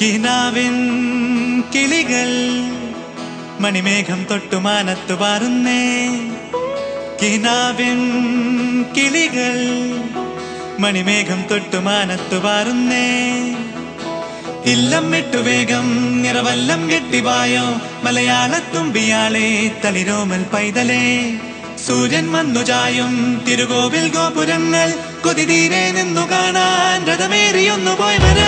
കിനാവിൻ കിളികൾ മണിമേഘം തൊട്ടു മാനത്തു പാറുന്നേ. കിനാവിൻ കിളികൾ മണിമേഘം തൊട്ടു മാനത്തു പാറുന്നേ. ഇല്ലം വിട്ടു വേഗം നിറവല്ലം കെട്ടിവായോ മലയാളത്തുമ്പിയാളെ തളിരോമൽ പൈതലേ. സൂര്യൻ വന്നു ചായും തിരുകോവിൽ ഗോപുരങ്ങൾ. കൊതിതീരെ നിന്നു കാണാൻ രഥമേറിയൊന്നു പോയി കിളികൾ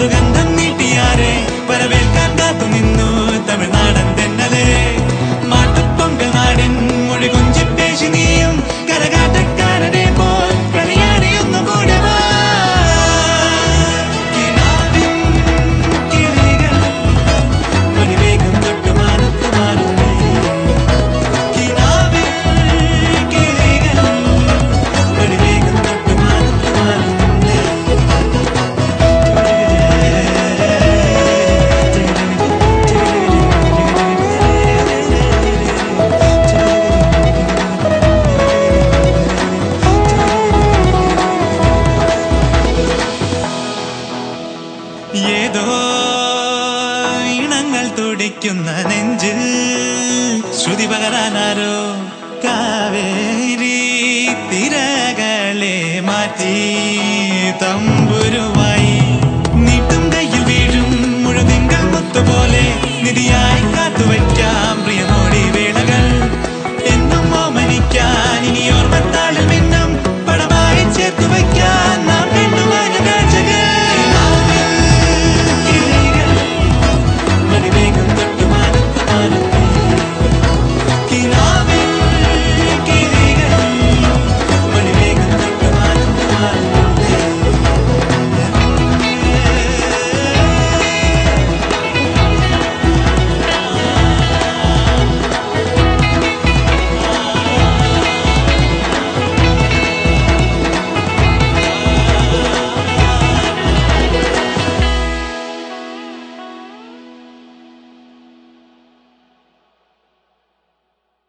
her günde ഏതോ ഇണങ്ങൾ തുടിക്കുന്ന നെഞ്ചിൽ ശ്രുതി പകരാനാരോ? കാവേരി തിരകളെ മാറ്റി തമ്പുരുവായി